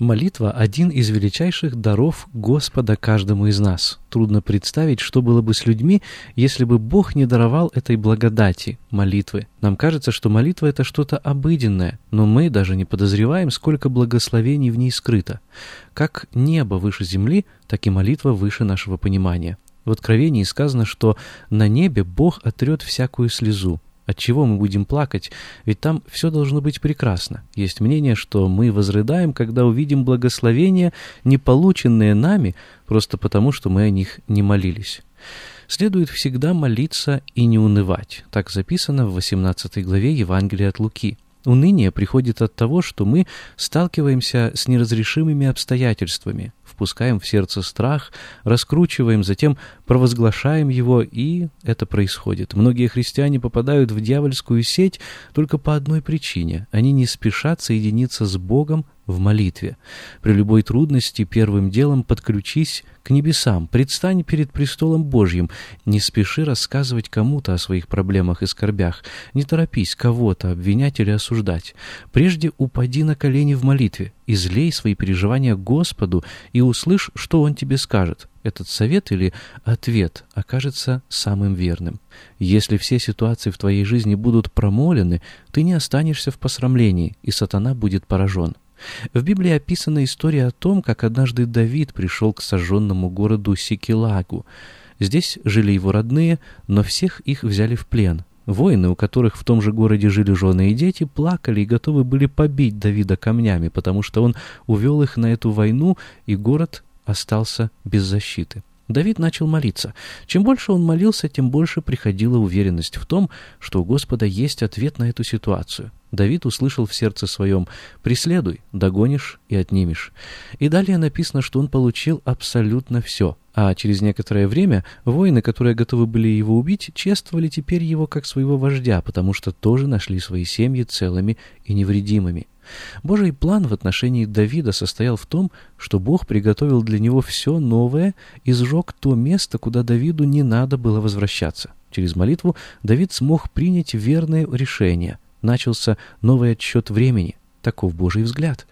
Молитва – один из величайших даров Господа каждому из нас. Трудно представить, что было бы с людьми, если бы Бог не даровал этой благодати, молитвы. Нам кажется, что молитва – это что-то обыденное, но мы даже не подозреваем, сколько благословений в ней скрыто. Как небо выше земли, так и молитва выше нашего понимания. В Откровении сказано, что на небе Бог отрет всякую слезу. От чего мы будем плакать? Ведь там все должно быть прекрасно. Есть мнение, что мы возрыдаем, когда увидим благословения, не полученные нами, просто потому, что мы о них не молились. Следует всегда молиться и не унывать. Так записано в 18 главе Евангелия от Луки. Уныние приходит от того, что мы сталкиваемся с неразрешимыми обстоятельствами, впускаем в сердце страх, раскручиваем, затем провозглашаем его, и это происходит. Многие христиане попадают в дьявольскую сеть только по одной причине. Они не спешат соединиться с Богом в молитве. При любой трудности первым делом подключись к небесам, предстань перед престолом Божьим, не спеши рассказывать кому-то о своих проблемах и скорбях, не торопись кого-то обвинять или осуждать. Прежде упади на колени в молитве, излей свои переживания Господу и услышь, что Он тебе скажет. Этот совет или ответ окажется самым верным. Если все ситуации в твоей жизни будут промолены, ты не останешься в посрамлении, и сатана будет поражен. В Библии описана история о том, как однажды Давид пришел к сожженному городу Сикелагу. Здесь жили его родные, но всех их взяли в плен. Воины, у которых в том же городе жили жены и дети, плакали и готовы были побить Давида камнями, потому что он увел их на эту войну, и город остался без защиты. Давид начал молиться. Чем больше он молился, тем больше приходила уверенность в том, что у Господа есть ответ на эту ситуацию. Давид услышал в сердце своем «преследуй, догонишь и отнимешь». И далее написано, что он получил абсолютно все. А через некоторое время воины, которые готовы были его убить, чествовали теперь его как своего вождя, потому что тоже нашли свои семьи целыми и невредимыми. Божий план в отношении Давида состоял в том, что Бог приготовил для него все новое и сжег то место, куда Давиду не надо было возвращаться. Через молитву Давид смог принять верное решение. Начался новый отсчет времени. Таков Божий взгляд.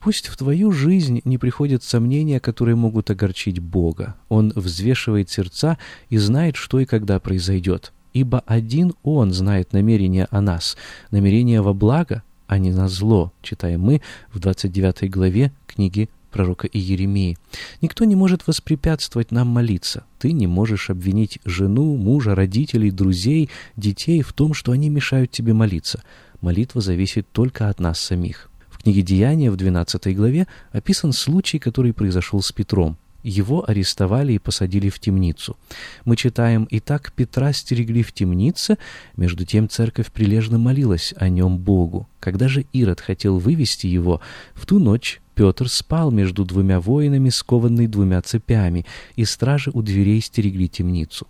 Пусть в твою жизнь не приходят сомнения, которые могут огорчить Бога. Он взвешивает сердца и знает, что и когда произойдет. Ибо один Он знает намерения о нас, намерения во благо, а не на зло, читаем мы в 29 главе книги пророка Иеремии. Никто не может воспрепятствовать нам молиться. Ты не можешь обвинить жену, мужа, родителей, друзей, детей в том, что они мешают тебе молиться. Молитва зависит только от нас самих. В книге Деяния в 12 главе описан случай, который произошел с Петром. Его арестовали и посадили в темницу. Мы читаем, «И так Петра стерегли в темнице, между тем церковь прилежно молилась о нем Богу. Когда же Ирод хотел вывести его, в ту ночь Петр спал между двумя воинами, скованный двумя цепями, и стражи у дверей стерегли темницу.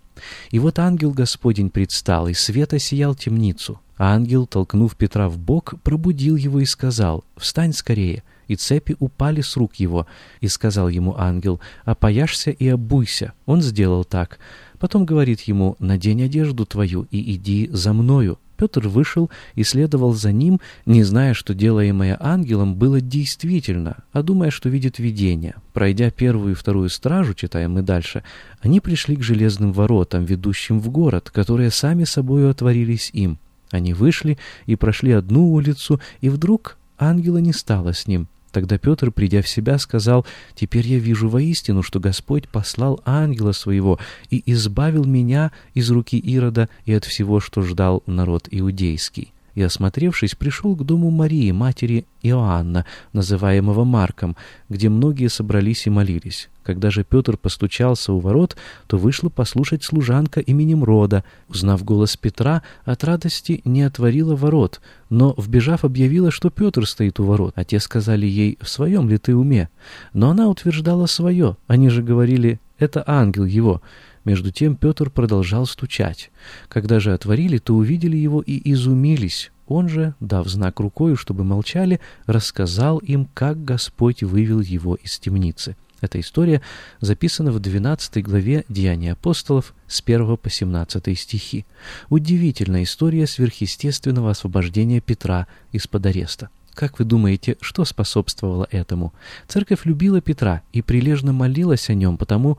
И вот ангел Господень предстал, и свет осиял темницу. А ангел, толкнув Петра в бок, пробудил его и сказал, «Встань скорее» и цепи упали с рук его. И сказал ему ангел, «Опояшься и обуйся». Он сделал так. Потом говорит ему, «Надень одежду твою и иди за мною». Петр вышел и следовал за ним, не зная, что делаемое ангелом было действительно, а думая, что видит видение. Пройдя первую и вторую стражу, читаем мы дальше, они пришли к железным воротам, ведущим в город, которые сами собою отворились им. Они вышли и прошли одну улицу, и вдруг ангела не стало с ним. Тогда Петр, придя в себя, сказал, «Теперь я вижу воистину, что Господь послал ангела своего и избавил меня из руки Ирода и от всего, что ждал народ иудейский» и, осмотревшись, пришел к дому Марии, матери Иоанна, называемого Марком, где многие собрались и молились. Когда же Петр постучался у ворот, то вышла послушать служанка именем Рода. Узнав голос Петра, от радости не отворила ворот, но, вбежав, объявила, что Петр стоит у ворот. А те сказали ей, «В своем ли ты уме?» Но она утверждала свое. Они же говорили, «Это ангел его». Между тем Петр продолжал стучать. Когда же отворили, то увидели его и изумились. Он же, дав знак рукою, чтобы молчали, рассказал им, как Господь вывел его из темницы. Эта история записана в 12 главе Деяний апостолов с 1 по 17 стихи. Удивительная история сверхъестественного освобождения Петра из-под ареста. Как вы думаете, что способствовало этому? Церковь любила Петра и прилежно молилась о нем, потому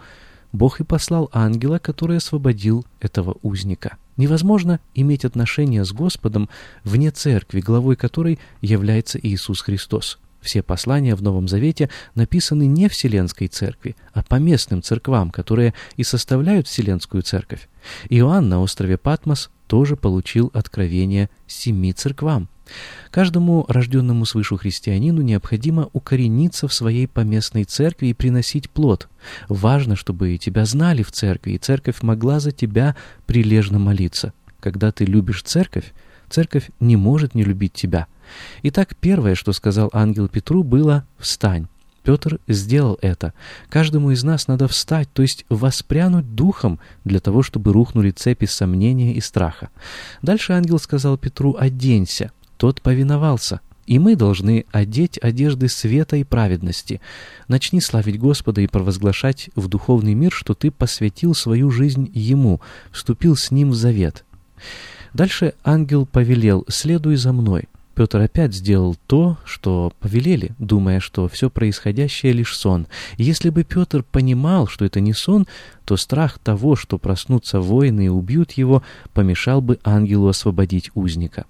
Бог и послал ангела, который освободил этого узника. Невозможно иметь отношения с Господом вне церкви, главой которой является Иисус Христос. Все послания в Новом Завете написаны не Вселенской Церкви, а по местным церквам, которые и составляют Вселенскую Церковь. Иоанн на острове Патмос тоже получил откровение семи церквам. Каждому рожденному свышу христианину необходимо укорениться в своей поместной церкви и приносить плод. Важно, чтобы тебя знали в церкви, и церковь могла за тебя прилежно молиться. Когда ты любишь церковь, церковь не может не любить тебя. Итак, первое, что сказал ангел Петру, было «Встань». Петр сделал это. Каждому из нас надо встать, то есть воспрянуть духом для того, чтобы рухнули цепи сомнения и страха. Дальше ангел сказал Петру «Оденься». Тот повиновался. И мы должны одеть одежды света и праведности. Начни славить Господа и провозглашать в духовный мир, что ты посвятил свою жизнь Ему, вступил с Ним в завет. Дальше ангел повелел «Следуй за мной». Петр опять сделал то, что повелели, думая, что все происходящее лишь сон. И если бы Петр понимал, что это не сон, то страх того, что проснутся воины и убьют его, помешал бы ангелу освободить узника.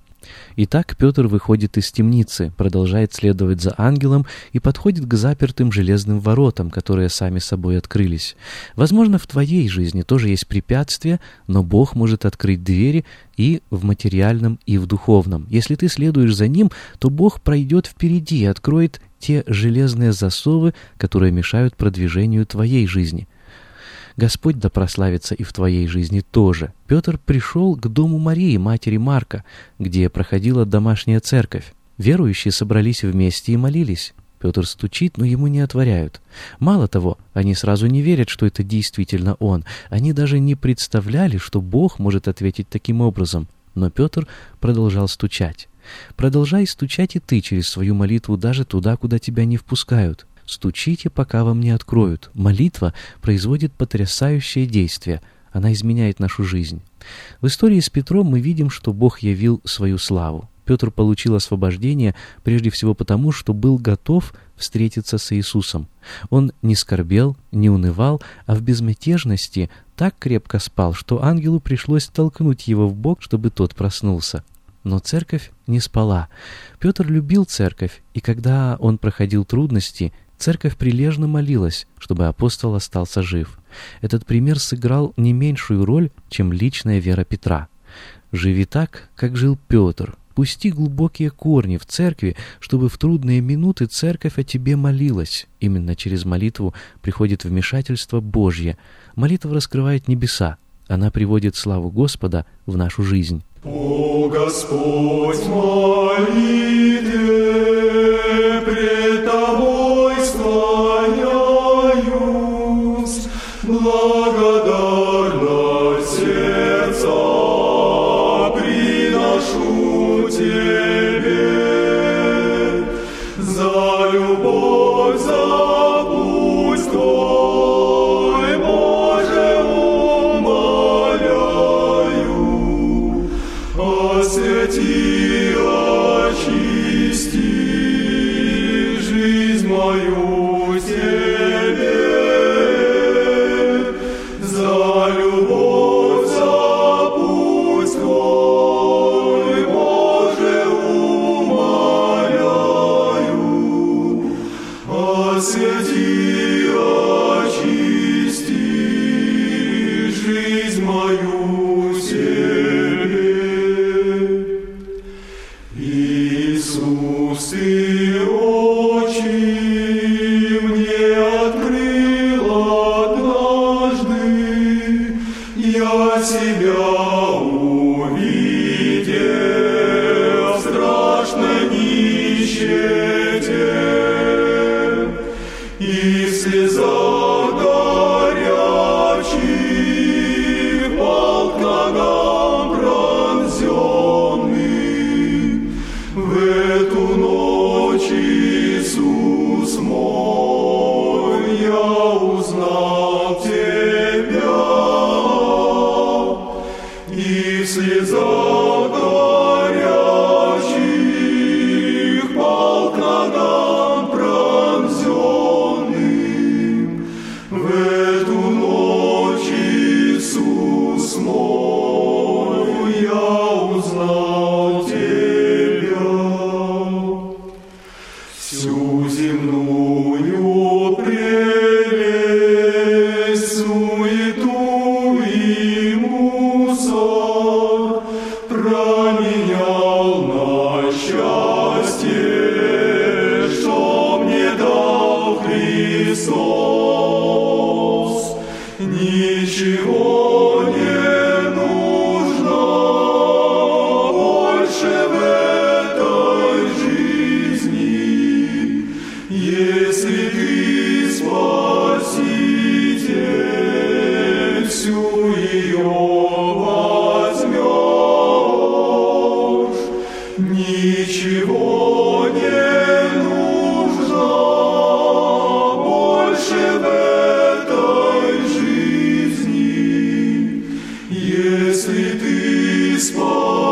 Итак, Петр выходит из темницы, продолжает следовать за ангелом и подходит к запертым железным воротам, которые сами собой открылись. Возможно, в твоей жизни тоже есть препятствия, но Бог может открыть двери и в материальном, и в духовном. Если ты следуешь за Ним, то Бог пройдет впереди и откроет те железные засовы, которые мешают продвижению твоей жизни. Господь да прославится и в твоей жизни тоже. Петр пришел к дому Марии, матери Марка, где проходила домашняя церковь. Верующие собрались вместе и молились. Петр стучит, но ему не отворяют. Мало того, они сразу не верят, что это действительно он. Они даже не представляли, что Бог может ответить таким образом. Но Петр продолжал стучать. Продолжай стучать и ты через свою молитву даже туда, куда тебя не впускают. Стучите, пока вам не откроют. Молитва производит потрясающее действие. Она изменяет нашу жизнь. В истории с Петром мы видим, что Бог явил свою славу. Петр получил освобождение прежде всего потому, что был готов встретиться с Иисусом. Он не скорбел, не унывал, а в безмятежности так крепко спал, что ангелу пришлось толкнуть его в бок, чтобы тот проснулся. Но церковь не спала. Петр любил церковь, и когда он проходил трудности, Церковь прилежно молилась, чтобы апостол остался жив. Этот пример сыграл не меньшую роль, чем личная вера Петра. «Живи так, как жил Петр», Пусти глубокие корни в церкви, чтобы в трудные минуты церковь о тебе молилась. Именно через молитву приходит вмешательство Божье. Молитва раскрывает небеса. Она приводит славу Господа в нашу жизнь. О Господь, молитве тебя если ты спаситель,